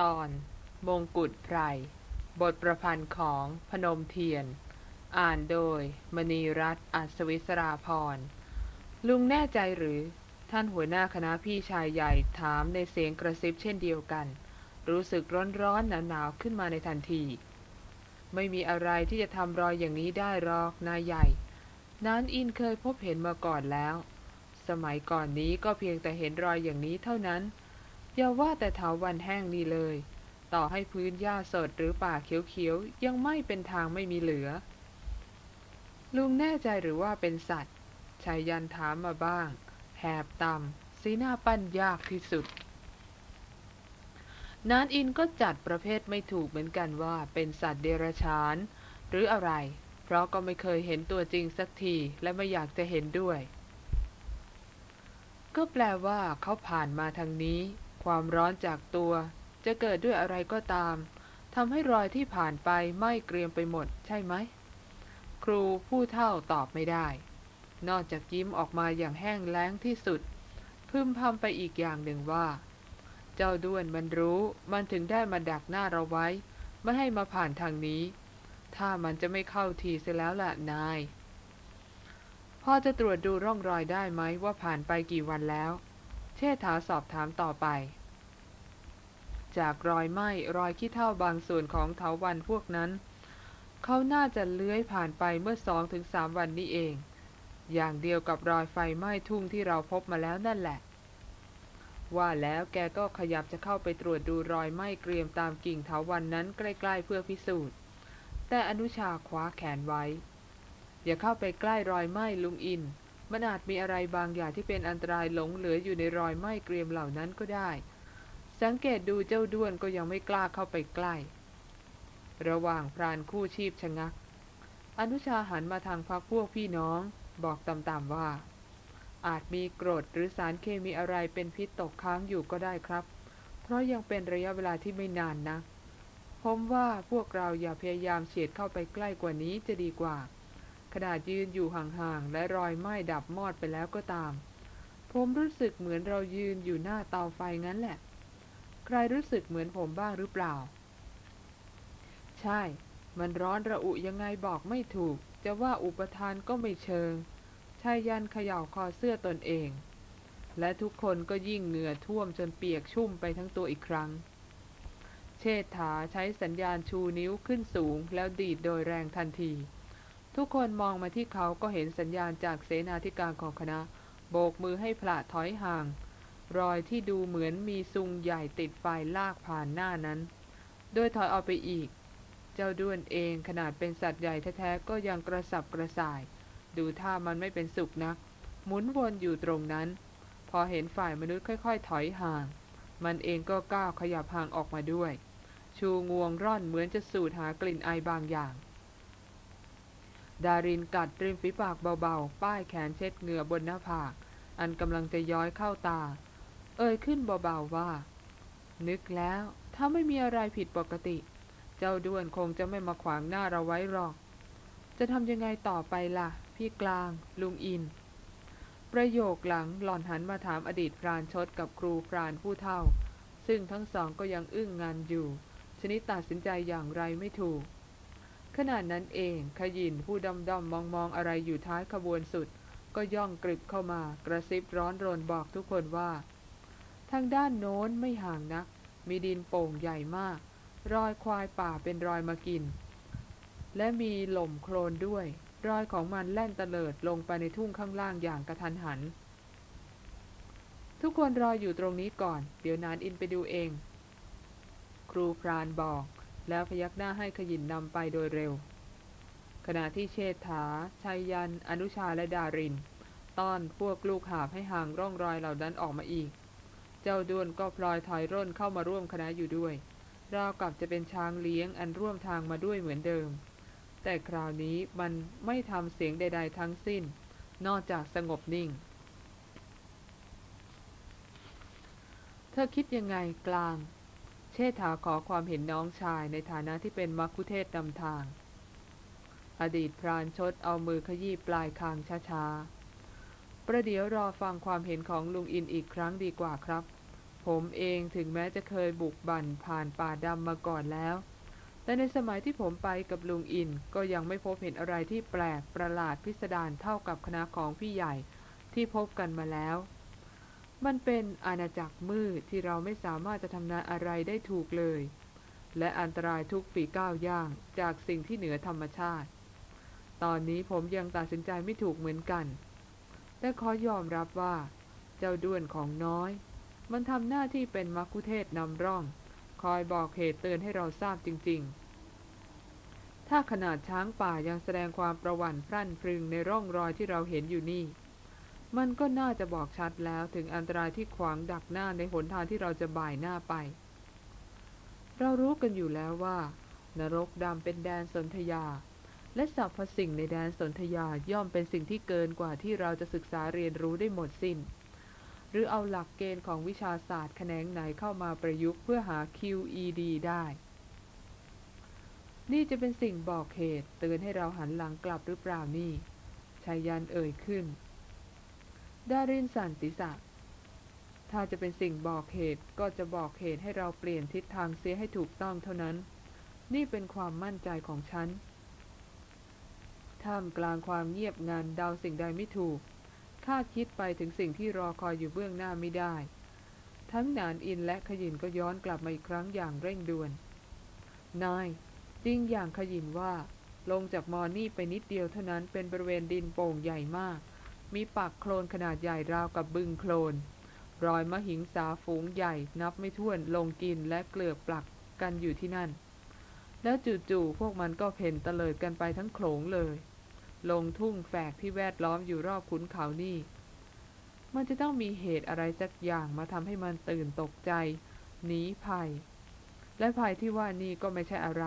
ตอนมงกุฎไพร บทประพันธ์ของพนมเทียน อ่านโดย มณีรัตน์อัศวิศราพร ลุงแน่ใจหรือ ท่านหัวหน้าคณะพี่ชายใหญ่ถามในเสียงกระซิบเช่นเดียวกัน รู้สึกร้อนๆหนาวๆขึ้นมาในทันที ไม่มีอะไรที่จะทำรอยอย่างนี้ได้หรอกนายใหญ่ นั้นอินเคยพบเห็นมาก่อนแล้ว สมัยก่อนนี้ก็เพียงแต่เห็นรอยอย่างนี้เท่านั้น อย่าว่าแต่เถาวันแห้งนี่เลย ต่อให้พื้นหญ้าสดหรือป่าเขียวๆ ยังไม่เป็นทางไม่มีเหลือ ลุงแน่ใจหรือว่าเป็นสัตว์ชายยันถามมาบ้าง แหบต่ำสีหน้าปั้นยากที่สุดนานอินก็จัดประเภทไม่ถูกเหมือนกันว่าเป็นสัตว์เดรัจฉาน หรืออะไร เพราะก็ไม่เคยเห็นตัวจริงสักทีและไม่อยากจะเห็นด้วย ก็แปลว่าเขาผ่านมาทางนี้ ความร้อนจากตัว จะเกิดด้วยอะไรก็ตามทำให้รอยที่ผ่านไปไหม้เกรียมไปหมดใช่ไหม ครูผู้เท่าตอบไม่ได้ นอกจากยิ้มออกมาอย่างแห้งแล้งที่สุด พึมพำไปอีกอย่างหนึ่งว่า เจ้าด้วนมันรู้มันถึงได้มาดักหน้าเราไว้ ไม่ให้มาผ่านทางนี้ ถ้ามันจะไม่เข้าทีเสียแล้วล่ะนาย พ่อจะตรวจดูร่องรอยได้ไหมว่าผ่านไปกี่วันแล้ว เชษฐาสอบถามต่อไป จากรอยไหม้รอยขี้เท่าบางส่วนของเถาวันพวกนั้น เขาน่าจะเลื้อยผ่านไปเมื่อสองถึงสามวันนี้เอง อย่างเดียวกับรอยไฟไหม้ทุ่งที่เราพบมาแล้วนั่นแหละ ว่าแล้วแกก็ขยับจะเข้าไปตรวจดูรอยไหม้เกรียมตามกิ่งเถาวันนั้นใกล้ ๆ เพื่อพิสูจน์ แต่อนุชาคว้าแขนไว้ อย่าเข้าไปใกล้รอยไหม้ลุงอิน มันอาจมีอะไรบางอย่างที่เป็นอันตรายหลงเหลืออยู่ในรอยไหม้เกรียมเหล่านั้นก็ได้ สังเกตดูเจ้าด้วนก็ยังไม่กล้าเข้าไปใกล้ ระหว่างพรานคู่ชีพชะงัก อนุชาหันมาทางพักพวกพี่น้อง บอกต่ำๆว่า อาจมีกรดหรือสารเคมีอะไรเป็นพิษตกค้างอยู่ก็ได้ครับ เพราะยังเป็นระยะเวลาที่ไม่นานนะ ผมว่าพวกเราอย่าพยายามเฉียดเข้าไปใกล้กว่านี้จะดีกว่า ขนาดยืนอยู่ห่างๆ และรอยไหม้ดับมอดไปแล้วก็ตาม ผมรู้สึกเหมือนเรายืนอยู่หน้าเตาไฟงั้นแหละ ใครรู้สึกเหมือนผมบ้างหรือเปล่า ใช่ มันร้อนระอุยังไงบอกไม่ถูก จะว่าอุปทานก็ไม่เชิงชายยันเขย่าคอเสื้อตนเอง และทุกคนก็ยิ่งเหงื่อท่วมจนเปียกชุ่มไปทั้งตัวอีกครั้ง เชษฐาใช้สัญญาณชูนิ้วขึ้นสูงแล้วดีดโดยแรงทันที ทุกคนมองมาที่เขาก็เห็นสัญญาณจากเสนาธิการของคณะ โบกมือให้พละถอยห่าง รอยที่ดูเหมือนมีซุงใหญ่ติดไฟลากผ่านหน้านั้นโดยถอยออกไปอีก เจ้าด้วนเองขนาดเป็นสัตว์ใหญ่แท้ๆก็ยังกระสับกระส่าย ดูท่ามันไม่เป็นสุขนัก หมุนวนอยู่ตรงนั้น พอเห็นฝ่ายมนุษย์ค่อยๆ ถอยห่าง มันเองก็ก้าวขยับห่างออกมาด้วย ชูงวงร่อนเหมือนจะสูดหากลิ่นไอบางอย่าง ดารินกัดริมฝีปากเบาๆ ป้ายแขนเช็ดเหงื่อบนหน้าผาก อันกำลังจะย้อยเข้าตา เอ่ยขึ้นเบาๆว่า นึกแล้วถ้าไม่มีอะไรผิดปกติ เจ้าด้วนคงจะไม่มาขวางหน้าเราไว้หรอก จะทำยังไงต่อไปล่ะ พี่กลาง ลุงอิน ประโยคหลังหล่อนหันมาถามอดีตพรานชดกับครูพรานผู้เฒ่า ซึ่งทั้งสองก็ยังอึ้งงานอยู่ ชนิดตัดสินใจอย่างไรไม่ถูก ขณะนั้นเองขยินผู้ดำดำมองมองอะไรอยู่ท้ายขบวนสุด ก็ย่องกริบเข้ามากระซิบร้อนรนบอกทุกคนว่า ทางด้านโน้นไม่ห่างนัก มีดินโป่งใหญ่มาก รอยควายป่าเป็นรอยมากิน และมีหล่มโคลนด้วย รอยของมันแล่นเตลิดลงไปในทุ่งข้างล่างอย่างกระทันหัน ทุกคนรออยู่ตรงนี้ก่อน เดี๋ยวนานอินไปดูเอง ครูพรานบอก แล้วพยักหน้าให้ขยินนำไปโดยเร็ว ขณะที่เชษฐาชัยยัน อนุชาและดาริน ต้อนพวกลูกหาบให้ห่างร่องรอยเหล่านั้นออกมาอีก เจ้าด้วนก็พลอยถอยร่นเข้ามาร่วมคณะอยู่ด้วย ราวกับจะเป็นช้างเลี้ยงอันร่วมทางมาด้วยเหมือนเดิม แต่คราวนี้มันไม่ทำเสียงใด ๆ ทั้งสิ้น นอกจากสงบนิ่ง เธอคิดยังไงกลาง เชษฐาขอความเห็นน้องชายในฐานะที่เป็นมัคคุเทศนำทาง อดีตพรานชดเอามือขยี้ปลายคางช้าๆ ประเดี๋ยวรอฟังความเห็นของลุงอินอีกครั้งดีกว่าครับ ผมเองถึงแม้จะเคยบุกบั่นผ่านป่าดำมาก่อนแล้ว แต่ในสมัยที่ผมไปกับลุงอินก็ยังไม่พบเห็นอะไรที่แปลกประหลาดพิสดารเท่ากับคณะของพี่ใหญ่ที่พบกันมาแล้ว มันเป็นอาณาจักรมืดที่เราไม่สามารถจะทำนายอะไรได้ถูกเลย และอันตรายทุกฝีก้าวย่างจากสิ่งที่เหนือธรรมชาติ ตอนนี้ผมยังตัดสินใจไม่ถูกเหมือนกัน แต่ขอยอมรับว่า เจ้าด้วนของน้อย มันทำหน้าที่เป็นมักคุเทศนำร่อง คอยบอกเหตุเตือนให้เราทราบจริง ๆ ถ้าขนาดช้างป่ายังแสดงความประวัติพรั่นพรึงในร่องรอยที่เราเห็นอยู่นี่ มันก็น่าจะบอกชัดแล้วถึงอันตรายที่ขวางดักหน้าในหนทางที่เราจะบ่ายหน้าไป เรารู้กันอยู่แล้วว่า นรกดำเป็นแดนสนธยา และสรรพสิ่งในแดนสนธยาย่อมเป็นสิ่งที่เกินกว่าที่เราจะศึกษาเรียนรู้ได้หมดสิน้น หรือเอาหลักเกณฑ์ของวิชาศาสตร์แขนงไหนเข้ามาประยุกต์เพื่อหา QED ได้ นี่จะเป็นสิ่งบอกเหตุเตือนให้เราหันหลังกลับหรือเปล่านี่ชายันเอ่ยขึ้น ดารินสันติษะถ้าจะเป็นสิ่งบอกเหตุก็จะบอกเหตุให้เราเปลี่ยนทิศทางเสียให้ถูกต้องเท่านั้น นี่เป็นความมั่นใจของฉัน ท่ามกลางความเงียบงันเดาสิ่งใดไม่ถูก คาดคิดไปถึงสิ่งที่รอคอยอยู่เบื้องหน้าไม่ได้ ทั้งนานอินและขยินก็ย้อนกลับมาอีกครั้งอย่างเร่งด่วน นาย จริงอย่างขยินว่า ลงจากมอนี่ไปนิดเดียวเท่านั้นเป็นบริเวณดินโป่งใหญ่มาก มีปากโคลนขนาดใหญ่ราวกับบึงโคลน รอยมะหิงสาฝูงใหญ่นับไม่ถ้วนลงกินและเกลือกปลักกันอยู่ที่นั่น แล้วจู่ๆพวกมันก็เพ่นเตลิดกันไปทั้งโขลงเลย ลงทุ่งแฝกที่แวดล้อมอยู่รอบขุนเขานี่ มันจะต้องมีเหตุอะไรสักอย่างมาทำให้มันตื่นตกใจหนีภัย และภัยที่ว่านี่ก็ไม่ใช่อะไร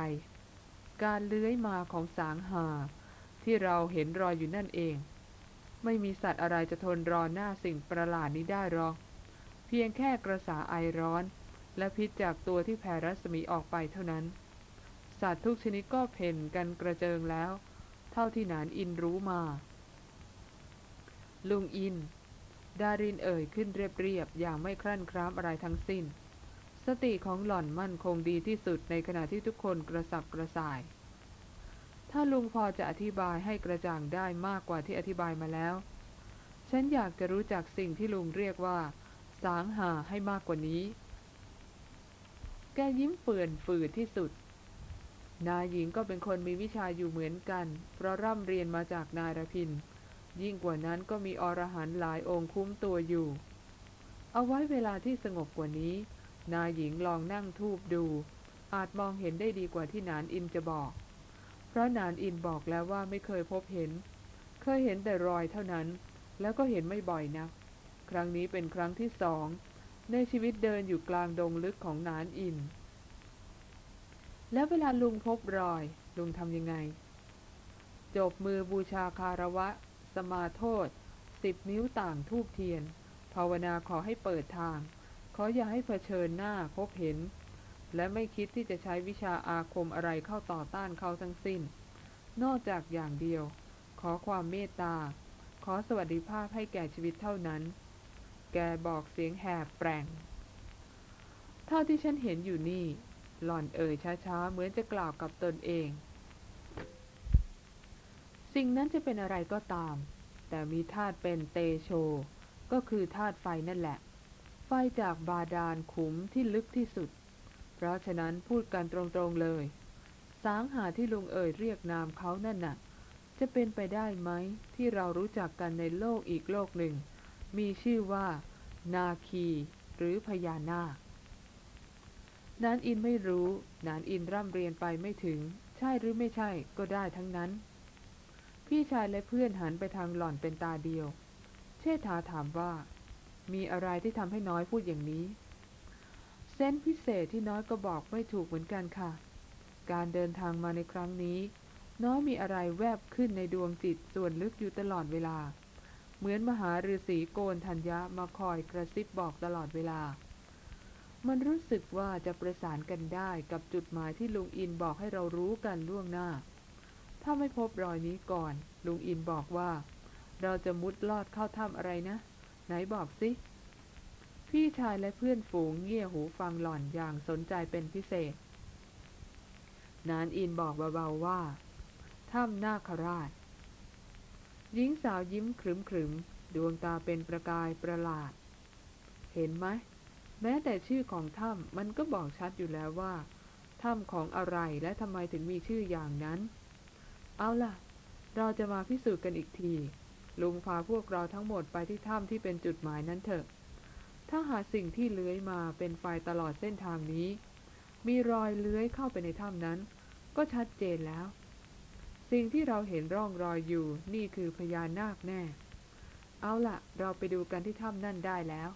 การเลื้อยมาของสางหาที่เราเห็นรอยอยู่นั่นเอง ไม่มีสัตว์อะไรจะทนรอหน้าสิ่งประหลาดนี้ได้หรอก เพียงแค่กระสาไอร้อน และพิษจากตัวที่แผ่รัศมีออกไปเท่านั้น สัตว์ทุกชนิดก็เพ่นกันกระเจิงแล้ว เท่าที่หนานอินรู้มา ลุงอิน ดารินเอ่ยขึ้นเรียบๆอย่างไม่ครั่นคร้ามอะไรทั้งสิ้น สติของหล่อนมั่นคงดีที่สุดในขณะที่ทุกคนกระสับกระส่าย ถ้าลุงพอจะอธิบายให้กระจ่างได้มากกว่าที่อธิบายมาแล้ว ฉันอยากจะรู้จักสิ่งที่ลุงเรียกว่า สางหาให้มากกว่านี้ แกยิ้มเปื่อนฝืดที่สุด นายหญิงก็เป็นคนมีวิชาอยู่เหมือนกัน เพราะร่ำเรียนมาจากนายรพิน ยิ่งกว่านั้นก็มีอรหันต์หลายองค์คุ้มตัวอยู่ เอาไว้เวลาที่สงบกว่านี้ นายหญิงลองนั่งทูบดู อาจมองเห็นได้ดีกว่าที่นานอินจะบอก เพราะนานอินบอกแล้วว่าไม่เคยพบเห็น เคยเห็นแต่รอยเท่านั้น แล้วก็เห็นไม่บ่อยนัก ครั้งนี้เป็นครั้งที่สอง ในชีวิตเดินอยู่กลางดงลึกของนานอิน แล้วเวลาลุงพบรอย ลุงทำยังไง จบมือบูชาคารวะ สมาโทษ สิบนิ้วต่างทูบเทียน ภาวนาขอให้เปิดทาง ขออย่าให้เผชิญหน้าพบเห็น และไม่คิดที่จะใช้วิชาอาคมอะไรเข้าต่อต้านเขาทั้งสิ้น นอกจากอย่างเดียว ขอความเมตตา ขอสวัสดิภาพให้แก่ชีวิตเท่านั้น แกบอกเสียงแหบแปรงเท่าที่ฉันเห็นอยู่นี่ หล่อนเอ่ยช้าๆ เหมือนจะกล่าวกับตนเอง สิ่งนั้นจะเป็นอะไรก็ตาม แต่มีธาตุเป็นเตโช ก็คือธาตุไฟนั่นแหละ ไฟจากบาดาลขุมที่ลึกที่สุด เพราะฉะนั้นพูดกันตรงๆเลย สางหาที่ลุงเอ่ยเรียกนามเขานั่นน่ะ จะเป็นไปได้ไหมที่เรารู้จักกันในโลกอีกโลกหนึ่ง มีชื่อว่า นาคี หรือพญานาคนานอินไม่รู้ นานอินร่ำเรียนไปไม่ถึง ใช่หรือไม่ใช่ก็ได้ทั้งนั้น พี่ชายและเพื่อนหันไปทางหล่อนเป็นตาเดียว เชษฐาถามว่า มีอะไรที่ทำให้น้อยพูดอย่างนี้ เซนส์พิเศษที่น้อยก็บอกไม่ถูกเหมือนกันค่ะ การเดินทางมาในครั้งนี้ น้อยมีอะไรแวบขึ้นในดวงจิตส่วนลึกอยู่ตลอดเวลา เหมือนมหาฤาษีโกนธัญญะมาคอยกระซิบบอกตลอดเวลา มันรู้สึกว่าจะประสานกันได้กับจุดหมายที่ลุงอินบอกให้เรารู้กันล่วงหน้า ถ้าไม่พบรอยนี้ก่อน ลุงอินบอกว่า เราจะมุดลอดเข้าถ้ำอะไรนะ ไหนบอกสิ พี่ชายและเพื่อนฝูงเงี่ยหูฟังหล่อนอย่างสนใจเป็นพิเศษ นานอินบอกเบาๆว่าถ้ำนาคราช หญิงสาวยิ้มขรึมขรึมดวงตาเป็นประกายประหลาด เห็นไหม แม้แต่ชื่อของถ้ำมันก็บอกชัดอยู่แล้วว่าถ้ำของอะไรและทำไมถึงมีชื่ออย่างนั้น เอาล่ะ เราจะมาพิสูจน์กันอีกที ลุงพาพวกเราทั้งหมดไปที่ถ้ำที่เป็นจุดหมายนั้นเถอะ ถ้าหากสิ่งที่เลื้อยมาเป็นไฟตลอดเส้นทางนี้ มีรอยเลื้อยเข้าไปในถ้ำนั้น ก็ชัดเจนแล้ว สิ่งที่เราเห็นร่องรอยอยู่นี่คือพญานาคแน่ เอาละเราไปดูกันที่ถ้ำนั่นได้แล้ว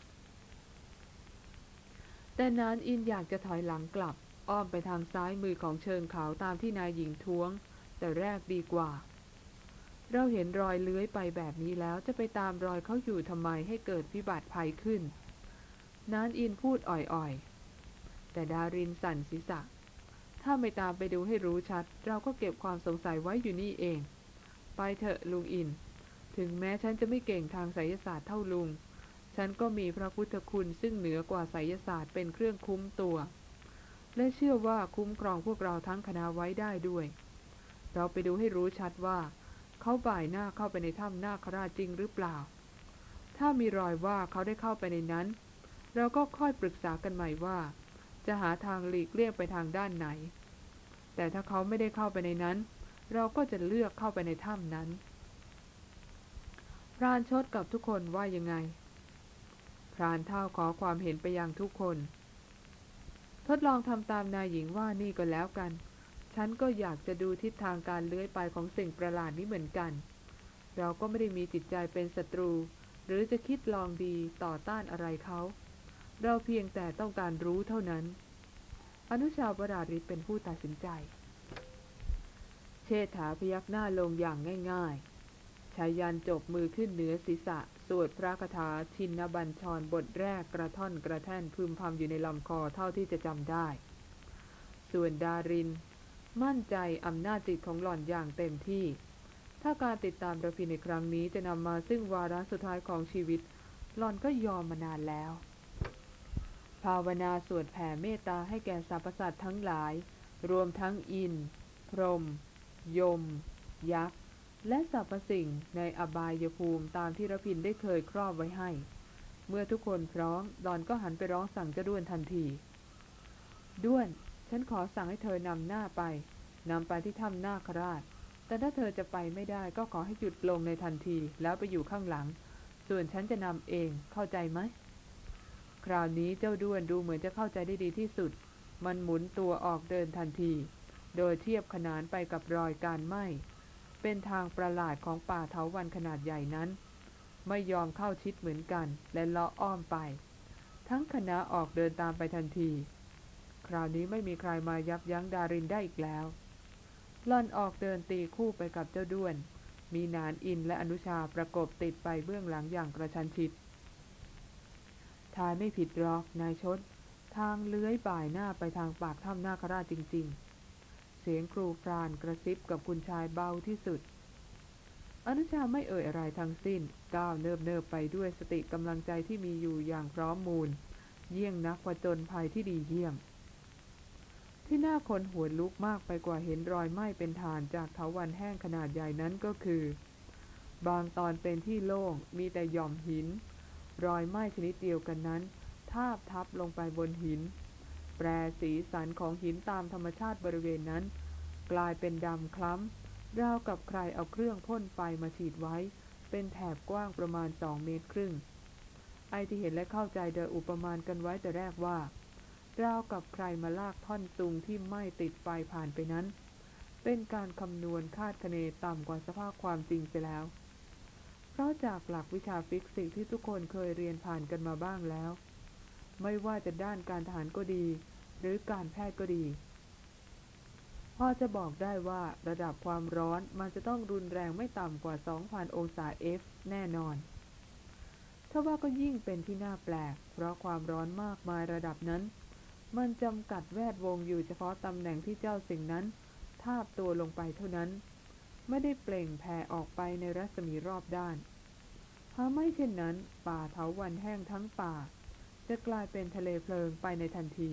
แต่นานอินอยากจะถอยหลังกลับ อ้อมไปทางซ้ายมือของเชิงเขาตามที่นายหญิงท้วง แต่แรกดีกว่าเราเห็นรอยเลื้อยไปแบบนี้แล้วจะไปตามรอยเขาอยู่ทำไมให้เกิดพิบัติภัยขึ้น นานอินพูดอ่อยๆ แต่ดารินสั่นศีรษะ ถ้าไม่ตามไปดูให้รู้ชัด เราก็เก็บความสงสัยไว้อยู่นี่เอง ไปเถอะลุงอิน ถึงแม้ฉันจะไม่เก่งทางไสยศาสตร์เท่าลุง ฉันก็มีพระพุทธคุณซึ่งเหนือกว่าไสยศาสตร์เป็นเครื่องคุ้มตัว และเชื่อว่าคุ้มครองพวกเราทั้งคณะไว้ได้ด้วย เราไปดูให้รู้ชัดว่า เขาบ่ายหน้าเข้าไปในถ้ำนาคราชจริงหรือเปล่า ถ้ามีรอยว่าเขาได้เข้าไปในนั้น เราก็ค่อยปรึกษากันใหม่ว่า จะหาทางหลีกเลี่ยงไปทางด้านไหน แต่ถ้าเขาไม่ได้เข้าไปในนั้น เราก็จะเลือกเข้าไปในถ้ำนั้น พรานชดกับทุกคนว่ายังไง พรานเท่าขอความเห็นไปยังทุกคน ทดลองทำตามนายหญิงว่านี่ก็แล้วกัน ฉันก็อยากจะดูทิศทางการเลื้อยไปของสิ่งประหลาดนี้เหมือนกัน เราก็ไม่ได้มีจิตใจเป็นศัตรู หรือจะคิดลองดีต่อต้านอะไรเขา เราเพียงแต่ต้องการรู้เท่านั้น อนุชาวราริศเป็นผู้ตัดสินใจ เชษฐาพยักหน้าลงอย่างง่ายๆชายันจบมือขึ้นเหนือศีรษะ สวดพระคาถาชินบัญชรบทแรกกระท่อนกระแท่นพึมพำอยู่ในลำคอเท่าที่จะจำได้ ส่วนดาริน มั่นใจอำนาจจิตของหล่อนอย่างเต็มที่ ถ้าการติดตามระพินในครั้งนี้จะนำมาซึ่งวาระสุดท้ายของชีวิต หล่อนก็ยอมมานานแล้ว ภาวนาสวดแผ่เมตตาให้แก่สรรพสัตว์ทั้งหลาย รวมทั้งอิน พรหม ยม ยักษ์ และสรรพสิ่งในอบายภูมิตามที่ระพินได้เคยครอบไว้ให้ เมื่อทุกคนพร้อมหลอนก็หันไปร้องสั่งเจ้าด้วนทันที ด้วน ฉันขอสั่งให้เธอนำหน้าไป นำไปที่ถ้ำนาคราช แต่ถ้าเธอจะไปไม่ได้ก็ขอให้หยุดลงในทันทีแล้วไปอยู่ข้างหลัง ส่วนฉันจะนำเอง เข้าใจไหม คราวนี้เจ้าด้วนดูเหมือนจะเข้าใจได้ดีที่สุด มันหมุนตัวออกเดินทันที โดยเทียบขนานไปกับรอยการไหม้ เป็นทางประหลาดของป่าเถาวันขนาดใหญ่นั้น ไม่ยอมเข้าชิดเหมือนกัน และเลาะอ้อมไป ทั้งคณะออกเดินตามไปทันที คราวนี้ไม่มีใครมายับยั้งดารินได้อีกแล้วล่อนออกเดินตีคู่ไปกับเจ้าด้วน มีนานอินและอนุชาประกบติดไปเบื้องหลังอย่างกระชันชิด ทายไม่ผิดหรอกนายชด ทางเลื้อยบ่ายหน้าไปทางปากถ้ำนาคราชจริง ๆ เสียงครูพรานกระซิบกับคุณชายเบาที่สุด อนุชาไม่เอ่ยอะไรทั้งสิ้น ก้าวเนิบเนิบไปด้วยสติกำลังใจที่มีอยู่อย่างพร้อมมูล เยี่ยงนักผจญภัยที่ดีเยี่ยม ที่น่าคนหัวลุกมากไปกว่าเห็นรอยไหม้เป็นฐานจากเถาวันแห้งขนาดใหญ่นั้นก็คือ บางตอนเป็นที่โล่งมีแต่หย่อมหิน รอยไหม้ชนิดเดียวกันนั้น ทาบทับลงไปบนหิน แปรสีสันของหินตามธรรมชาติบริเวณนั้น กลายเป็นดำคล้ำราวกับใครเอาเครื่องพ่นไฟมาฉีดไว้ เป็นแถบกว้างประมาณสองเมตรครึ่ง ไอ้ที่เห็นและเข้าใจโดยอุปมานกันไว้แต่แรกว่าราวกับใครมาลากท่อนซุงที่ไหม้ติดไฟผ่านไปนั้น เป็นการคำนวณคาดคะเนต่ำกว่าสภาพความจริงไปแล้ว เพราะจากหลักวิชาฟิสิกส์ที่ทุกคนเคยเรียนผ่านกันมาบ้างแล้ว ไม่ว่าจะด้านการทหารก็ดี หรือการแพทย์ก็ดีพอจะบอกได้ว่าระดับความร้อนมันจะต้องรุนแรงไม่ต่ำกว่า 2,000 องศา F แน่นอนทว่าก็ยิ่งเป็นที่น่าแปลก เพราะความร้อนมากมายระดับนั้น มันจำกัดแวดวงอยู่เฉพาะตำแหน่งที่เจ้าสิ่งนั้น ทาบตัวลงไปเท่านั้น ไม่ได้เปล่งแผ่ออกไปในรัศมีรอบด้านหาไม่เช่นนั้น ป่าเถาวันแห้งทั้งป่า จะกลายเป็นทะเลเพลิงไปในทันที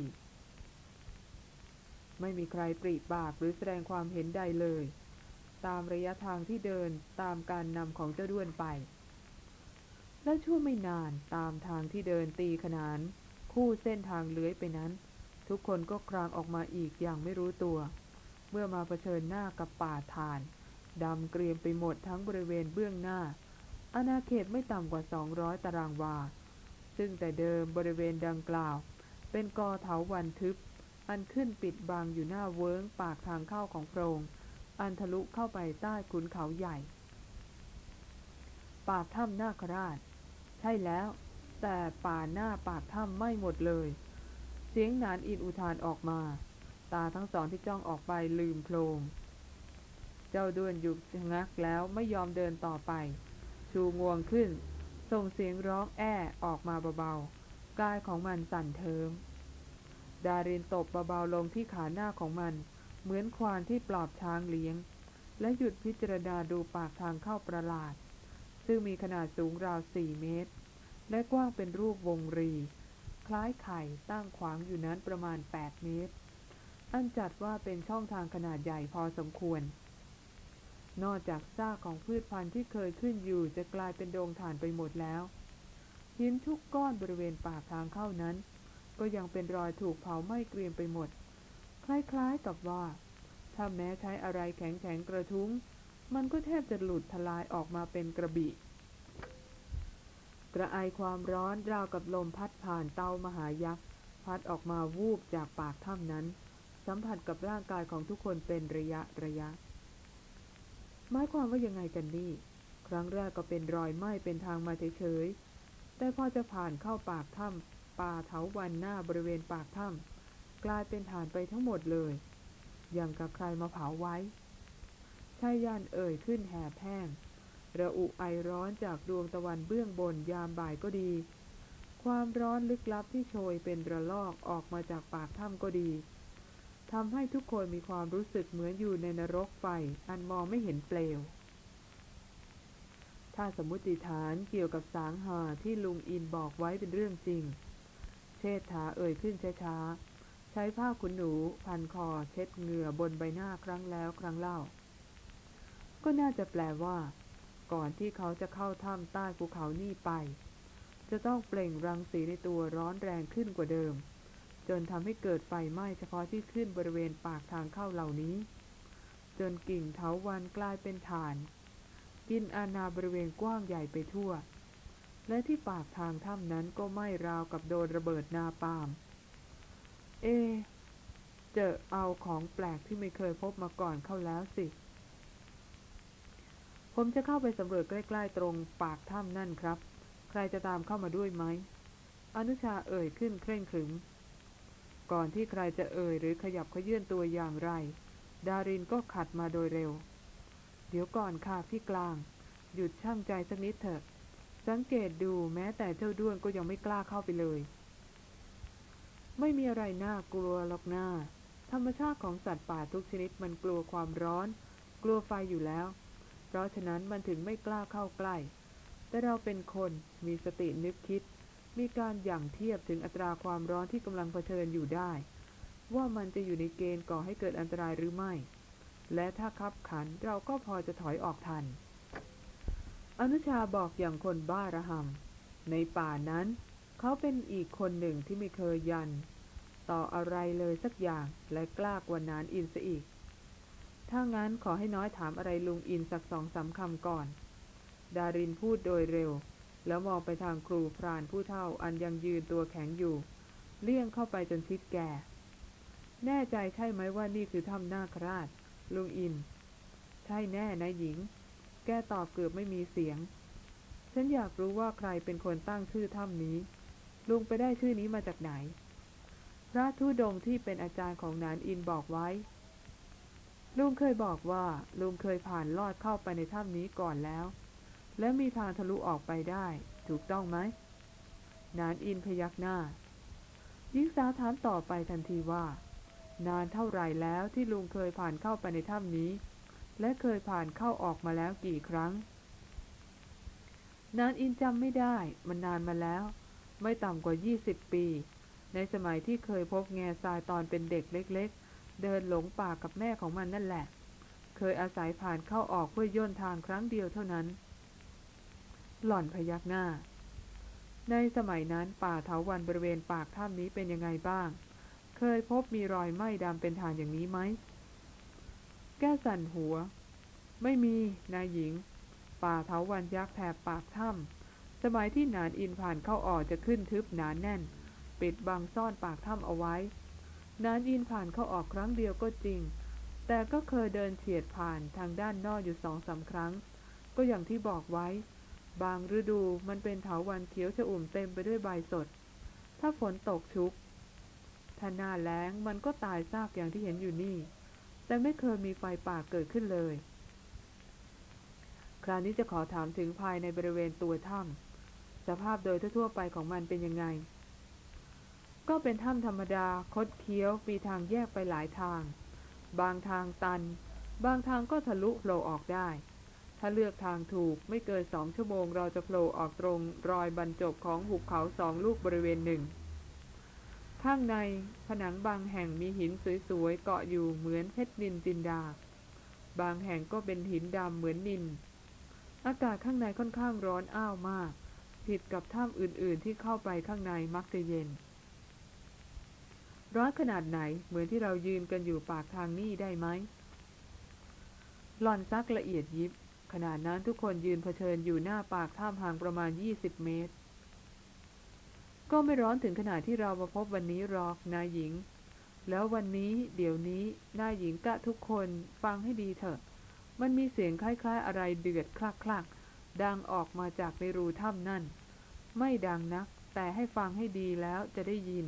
ไม่มีใครปริปากหรือแสดงความเห็นใดเลย ตามระยะทางที่เดินตามการนำของเจ้าด้วนไป และชั่วไม่นานตามทางที่เดินตีขนาน คู่เส้นทางเลื้อยไปนั้น ทุกคนก็ครางออกมาอีกอย่างไม่รู้ตัว เมื่อมาเผชิญหน้ากับป่าทาน ดำเกรียมไปหมดทั้งบริเวณเบื้องหน้า อาณาเขตไม่ต่ำกว่า 200 ตารางวา ซึ่งแต่เดิมบริเวณดังกล่าว เป็นกอเถาวันทึบ อันขึ้นปิดบังอยู่หน้าเวิ้งปากทางเข้าของโพรง อันทะลุเข้าไปใต้ขุนเขาใหญ่ ปากถ้ำนาคราช ใช่แล้ว แต่ป่าหน้าปากถ้ำไม่หมดเลย เสียงนานอินอุทานออกมา ตาทั้งสองที่จ้องออกไปลืมโพลง เจ้าด้วนหยุดชะงักแล้วไม่ยอมเดินต่อไป ชูงวงขึ้น ส่งเสียงร้องแอ้ออกมาเบาๆ กายของมันสั่นเทิม ดารินตบเบาๆลงที่ขาหน้าของมัน เหมือนควานที่ปลอบช้างเลี้ยง และหยุดพิจารณาดูปากทางเข้าประหลาด ซึ่งมีขนาดสูงราวสี่เมตร และกว้างเป็นรูปวงรี คล้ายไข่ตั้งขวางอยู่นั้นประมาณ 8 เมตร อันจัดว่าเป็นช่องทางขนาดใหญ่พอสมควร นอกจากซากของพืชพันธุ์ที่เคยขึ้นอยู่จะกลายเป็นโดงถ่านไปหมดแล้ว หินทุกก้อนบริเวณปากทางเข้านั้น ก็ยังเป็นรอยถูกเผาไหม้เกรียมไปหมด คล้ายๆกับว่า ถ้าแม้ใช้อะไรแข็งๆกระทุ้ง มันก็แทบจะหลุดทลายออกมาเป็นกระบี่กระไอความร้อนราวกับลมพัดผ่านเตามหายักษ์ พัดออกมาวูบจากปากถ้ำนั้น สัมผัสกับร่างกายของทุกคนเป็นระยะระยะ หมายความว่ายังไงกันนี่ ครั้งแรกก็เป็นรอยไหม้เป็นทางมาเฉยๆ แต่พอจะผ่านเข้าปากถ้ำป่าเถาวันหน้าบริเวณปากถ้ำกลายเป็นฐานไปทั้งหมดเลย อย่างกับใครมาเผาไว้ชายยานเอ่ยขึ้นแห่แห้งระอุไอร้อนจากดวงตะวันเบื้องบนยามบ่ายก็ดี ความร้อนลึกลับที่โชยเป็นระลอกออกมาจากปากถ้ำก็ดี ทำให้ทุกคนมีความรู้สึกเหมือนอยู่ในนรกไฟ อันมองไม่เห็นเปลว ถ้าสมมติฐานเกี่ยวกับสางหาที่ลุงอินบอกไว้เป็นเรื่องจริง เชษฐาเอ่ยขึ้นช้าๆ ใช้ผ้าขนหนู พันคอเช็ดเหงื่อบนใบหน้าครั้งแล้วครั้งเล่า ก็น่าจะแปลว่า ก่อนที่เขาจะเข้าถ้ำใต้ภูเขานี่ไป จะต้องเปล่งรังสีในตัวร้อนแรงขึ้นกว่าเดิม จนทำให้เกิดไฟไหม้เฉพาะที่ขึ้นบริเวณปากทางเข้าเหล่านี้ จนกิ่งเถาวันกลายเป็นฐาน กินอาณาบริเวณกว้างใหญ่ไปทั่ว และที่ปากทางถ้ำนั้นก็ไหม้ราวกับโดนระเบิดนาปามเอ เจอเอาของแปลกที่ไม่เคยพบมาก่อนเข้าแล้วสิ ผมจะเข้าไปสำรวจใกล้ ๆ ตรงปากถ้ำนั่นครับ ใครจะตามเข้ามาด้วยไหม อนุชาเอ่ยขึ้นเคร่งขรึม ก่อนที่ใครจะเอ่ยหรือขยับขยื่นตัวอย่างไร ดารินก็ขัดมาโดยเร็ว เดี๋ยวก่อนค่ะพี่กลาง หยุดช่างใจสักนิดเถอะ สังเกตดูแม้แต่เจ้าด้วนก็ยังไม่กล้าเข้าไปเลย ไม่มีอะไรน่ากลัวหรอกหน้า ธรรมชาติของสัตว์ป่าทุกชนิดมันกลัวความร้อน กลัวไฟอยู่แล้ว เพราะฉะนั้นมันถึงไม่กล้าเข้าใกล้ แต่เราเป็นคนมีสตินึกคิด มีการหยั่งเทียบถึงอัตราความร้อนที่กำลังเผชิญอยู่ได้ ว่ามันจะอยู่ในเกณฑ์ก่อให้เกิดอันตรายหรือไม่ และถ้าคับขันเราก็พอจะถอยออกทัน อนุชาบอกอย่างคนบ้าระหำในป่านั้น เขาเป็นอีกคนหนึ่งที่ไม่เคยยัน ต่ออะไรเลยสักอย่างและกล้ากว่านานอินซะอีก ถ้างั้นขอให้น้อยถามอะไรลุงอินสักสองสาคำก่อน ดารินพูดโดยเร็ว แล้วมองไปทางครูพรานผู้เฒ่าอันยังยืนตัวแข็งอยู่ เลี่ยงเข้าไปจนชิดแก่ แน่ใจใช่ไหมว่านี่คือถ้ำนาคราช ลุงอิน ใช่แน่นายหญิง แกตอบเกือบไม่มีเสียง ฉันอยากรู้ว่าใครเป็นคนตั้งชื่อถ้ำนี้ ลุงไปได้ชื่อนี้มาจากไหน พระทุดงที่เป็นอาจารย์ของนานอินบอกไว้ ลุงเคยบอกว่า ลุงเคยผ่านลอดเข้าไปในถ้ำนี้ก่อนแล้ว และมีทางทะลุออกไปได้ ถูกต้องไหม นานอินพยักหน้าหญิงสาวถามต่อไปทันทีว่า นานเท่าไรแล้วที่ลุงเคยผ่านเข้าไปในถ้ำนี้ และเคยผ่านเข้าออกมาแล้วกี่ครั้ง นานอินจำไม่ได้ มันนานมาแล้ว ไม่ต่ำกว่า 20 ปี ในสมัยที่เคยพบแง่ทรายตอนเป็นเด็กเล็ก ๆ เดินหลงป่ากับแม่ของมันนั่นแหละ เคยอาศัยผ่านเข้าออกเพื่อย่นทางครั้งเดียวเท่านั้น หล่อนพยักหน้า ในสมัยนั้นป่าเถาวันบริเวณปากถ้ำนี้เป็นยังไงบ้าง เคยพบมีรอยไหม้ดำเป็นฐานอย่างนี้ไหม แก้สั่นหัว ไม่มี นายหญิง ป่าเถาวันยักษ์แถบปากถ้ำสมัยที่นานอินผ่านเข้าออกจะขึ้นทึบหนานแน่น ปิดบังซ่อนปากถ้ำเอาไว้ นานอินผ่านเข้าออกครั้งเดียวก็จริง แต่ก็เคยเดินเฉียดผ่านทางด้านนอกอยู่สองสาครั้ง ก็อย่างที่บอกไว้ บางฤดูมันเป็นเถาวันเขียวชอุ่มเต็มไปด้วยใบสด ถ้าฝนตกชุก ถ้าหน้าแล้งมันก็ตายซากอย่างที่เห็นอยู่นี่ แต่ไม่เคยมีไฟป่าเกิดขึ้นเลย คราวนี้จะขอถามถึงภายในบริเวณตัวถ้ำสภาพโดยทั่วไปของมันเป็นยังไง ก็เป็นถ้ำธรรมดาคดเคี้ยวมีทางแยกไปหลายทาง บางทางตัน บางทางก็ทะลุโผล่ออกได้ ถ้าเลือกทางถูกไม่เกินสองชั่วโมงเราจะโผล่ออกตรงรอยบรรจบของหุบเขาสองลูกบริเวณหนึ่ง ข้างในผนังบางแห่งมีหินสวยๆเกาะอยู่เหมือนเพชรนินจินดา บางแห่งก็เป็นหินดำเหมือนนิน อากาศข้างในค่อนข้างร้อนอ้าวมาก ผิดกับถ้ำอื่นๆที่เข้าไปข้างในมักจะเย็น ร้อนขนาดไหนเหมือนที่เรายืนกันอยู่ปากทางนี่ได้ไหมหลอนซักละเอียดยิบ ขนาดนั้นทุกคนยืนเผชิญอยู่หน้าปากถ้ำห่างประมาณ 20 เมตร ก็ไม่ร้อนถึงขนาดที่เรามาพบวันนี้หรอกนายหญิง แล้ววันนี้เดี๋ยวนี้นายหญิงกะทุกคนฟังให้ดีเถอะ มันมีเสียงคล้ายๆ อะไรเดือดคลักๆ ดังออกมาจากในรูถ้ำนั่น ไม่ดังนัก แต่ให้ฟังให้ดีแล้วจะได้ยิน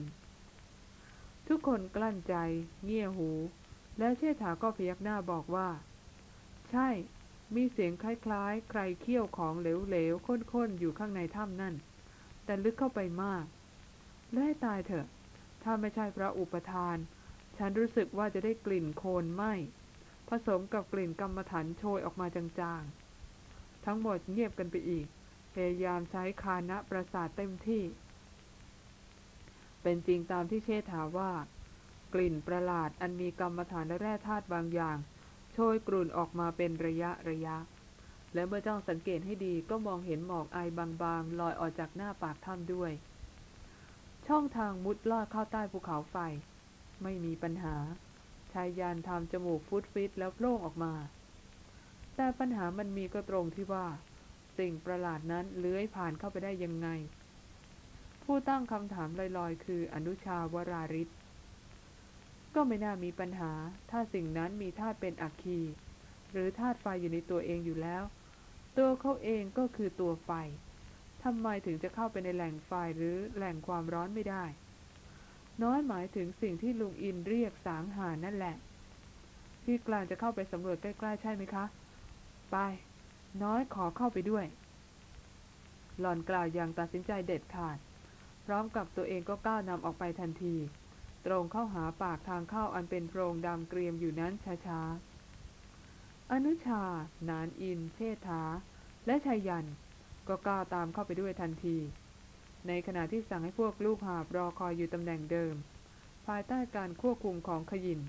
ทุกคนกลั้นใจ เงี่ยหู และเชษฐาก็พยักหน้าบอกว่า ใช่ มีเสียงคล้ายๆ ใครเคี่ยวของเหลวๆข้นๆ อยู่ข้างในถ้ำนั่น แต่ลึกเข้าไปมาก และให้ตายเถอะ ถ้าไม่ใช่พระอุปทาน ฉันรู้สึกว่าจะได้กลิ่นโคลนไหมผสมกับกลิ่นกรรมฐานโชยออกมาจางๆ ทั้งหมดเงียบกันไปอีก พยายามใช้คานะประสาทเต็มที่ เป็นจริงตามที่เชษฐาว่า กลิ่นประหลาดอันมีกรรมฐานและแร่ธาตุบางอย่าง โชยกลุ่นออกมาเป็นระยะระยะ และเมื่อจ้องสังเกตให้ดีก็มองเห็นหมอกไอบางๆลอยออกจากหน้าปากถ้ำด้วย ช่องทางมุดลอดเข้าใต้ภูเขาไฟ ไม่มีปัญหา ชายยานทำจมูกฟุตฟิตแล้วโล่งออกมา แต่ปัญหามันมีก็ตรงที่ว่า สิ่งประหลาดนั้นเลื้อยผ่านเข้าไปได้ยังไง ผู้ตั้งคำถามลอยๆ คืออนุชาวราริศ ก็ไม่น่ามีปัญหา ถ้าสิ่งนั้นมีธาตุเป็นอัคคี หรือธาตุไฟอยู่ในตัวเองอยู่แล้ว ตัวเขาเองก็คือตัวไฟทำไมถึงจะเข้าไปในแหล่งไฟหรือแหล่งความร้อนไม่ได้ น้อยหมายถึงสิ่งที่ลุงอินเรียกสางหานั่นแหละ พี่กลางจะเข้าไปสำรวจใกล้ๆใช่ไหมคะ ไป น้อยขอเข้าไปด้วย หล่อนกล่าวอย่างตัดสินใจเด็ดขาด พร้อมกับตัวเองก็ก้าวนำออกไปทันที ตรงเข้าหาปากทางเข้าอันเป็นโพรงดำเกรียมอยู่นั้นช้าๆ อนุชา นานอิน เชษฐา และชายัน ก็ก้าวตามเข้าไปด้วยทันที ในขณะที่สั่งให้พวกลูกหาบรอคอยอยู่ตำแหน่งเดิม ภายใต้การควบคุมของขยิน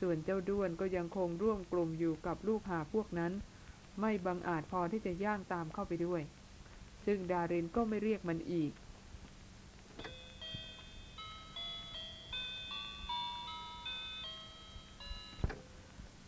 ส่วนเจ้าด้วนก็ยังคงร่วมกลุ่มอยู่กับลูกหาพวกนั้น ไม่บังอาจพอที่จะย่างตามเข้าไปด้วย ซึ่งดารินก็ไม่เรียกมันอีก